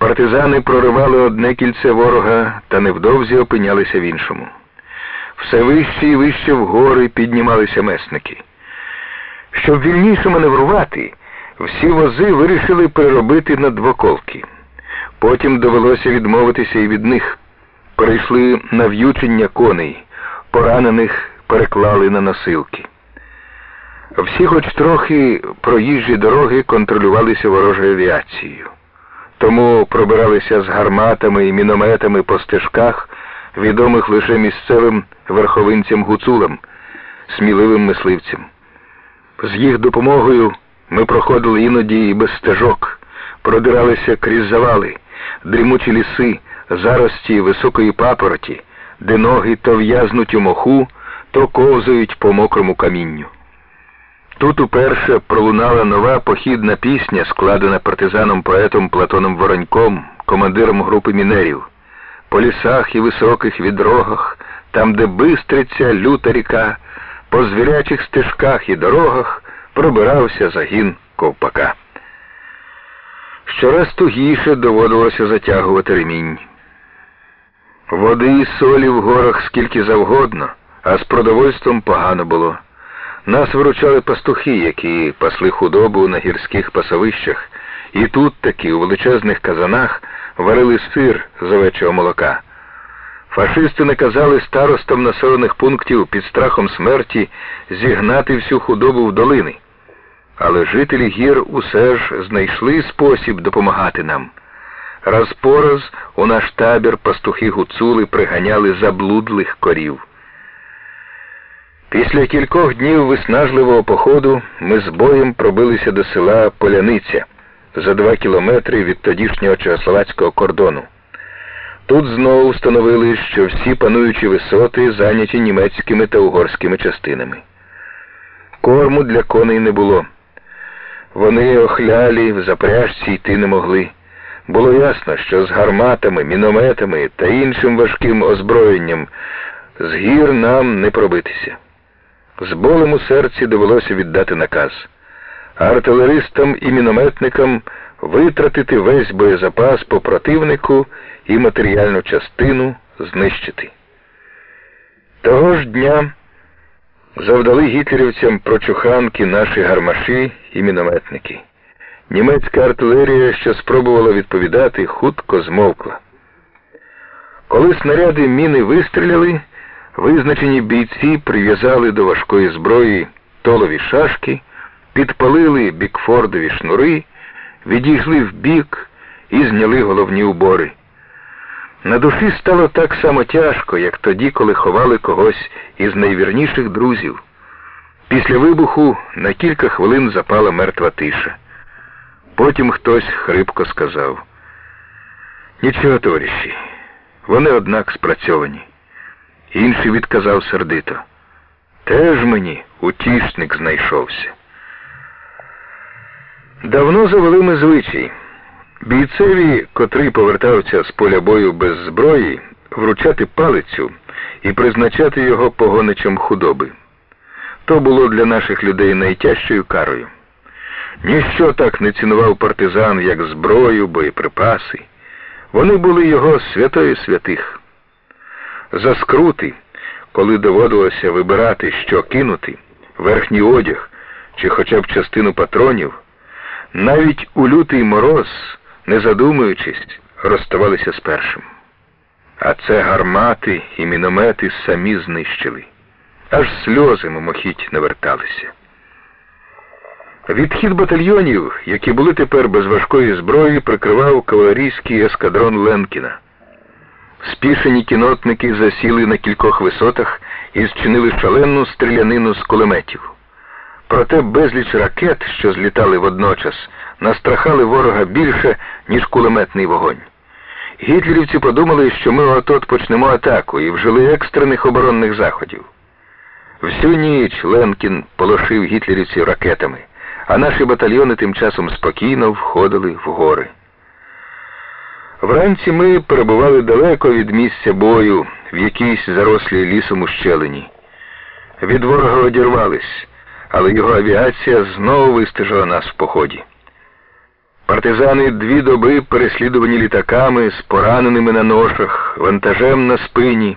Партизани проривали одне кільце ворога та невдовзі опинялися в іншому. Все вище і вище вгори піднімалися месники. Щоб вільніше маневрувати, всі вози вирішили переробити на двоколки. Потім довелося відмовитися і від них. Перейшли на в'ючення коней, поранених переклали на носилки. Всі хоч трохи проїжджі дороги контролювалися ворожою авіацією. Тому пробиралися з гарматами і мінометами по стежках, відомих лише місцевим верховинцям гуцулам, сміливим мисливцям. З їх допомогою ми проходили іноді і без стежок, продиралися крізь завали, дрімучі ліси, зарості високої папороті, де ноги то в'язнуть у моху, то ковзають по мокрому камінню. Тут уперше пролунала нова похідна пісня, складена партизаном поетом Платоном Вороньком, командиром групи мінерів. По лісах і високих відрогах, там, де бистриться люта ріка, по звірячих стежках і дорогах пробирався загін ковпака. Щораз тугіше доводилося затягувати ремінь. Води і солі в горах скільки завгодно, а з продовольством погано було. Нас виручали пастухи, які пасли худобу на гірських пасовищах, і тут таки у величезних казанах варили сир з овечого молока. Фашисти наказали старостам населених пунктів під страхом смерті зігнати всю худобу в долини. Але жителі гір усе ж знайшли спосіб допомагати нам. Раз по раз у наш табір пастухи гуцули приганяли заблудлих корів. Після кількох днів виснажливого походу ми з боєм пробилися до села Поляниця за два кілометри від тодішнього чехословацького кордону. Тут знову встановили, що всі пануючі висоти зайняті німецькими та угорськими частинами. Корму для коней не було. Вони охлялі в запряжці йти не могли. Було ясно, що з гарматами, мінометами та іншим важким озброєнням з гір нам не пробитися. З болем у серці довелося віддати наказ. Артилеристам і мінометникам витратити весь боєзапас по противнику і матеріальну частину знищити. Того ж дня завдали гітлерівцям прочуханки наші гармаші і мінометники. Німецька артилерія, що спробувала відповідати, хутко змовкла. Коли снаряди міни вистріляли, Визначені бійці прив'язали до важкої зброї толові шашки, підпалили бікфордові шнури, відійшли в бік і зняли головні убори. На душі стало так само тяжко, як тоді, коли ховали когось із найвірніших друзів. Після вибуху на кілька хвилин запала мертва тиша. Потім хтось хрипко сказав: Нічого, товариші, вони однак спрацьовані. Інший відказав сердито. Теж мені утішник знайшовся. Давно завели ми звичай. Бійцеві, котрий повертався з поля бою без зброї, вручати палицю і призначати його погоничем худоби. То було для наших людей найтяжчою карою. Ніщо так не цінував партизан, як зброю, боєприпаси. Вони були його святою святих за скрути, коли доводилося вибирати, що кинути, верхній одяг чи хоча б частину патронів, навіть у лютий мороз, не задумуючись, розставалися з першим. А це гармати і міномети самі знищили. Аж сльози мимохідь наверталися. Відхід батальйонів, які були тепер без важкої зброї, прикривав кавалерійський ескадрон Ленкіна. Спішені кінотники засіли на кількох висотах і зчинили шалену стрілянину з кулеметів. Проте безліч ракет, що злітали водночас, настрахали ворога більше, ніж кулеметний вогонь. Гітлерівці подумали, що ми отот почнемо атаку і вжили екстрених оборонних заходів. Всю ніч Ленкін полошив гітлерівців ракетами, а наші батальйони тим часом спокійно входили в гори. Вранці ми перебували далеко від місця бою в якійсь зарослій лісом ущелині. Від ворога одірвались, але його авіація знову вистежила нас в поході. Партизани дві доби переслідувані літаками з пораненими на ношах, вантажем на спині.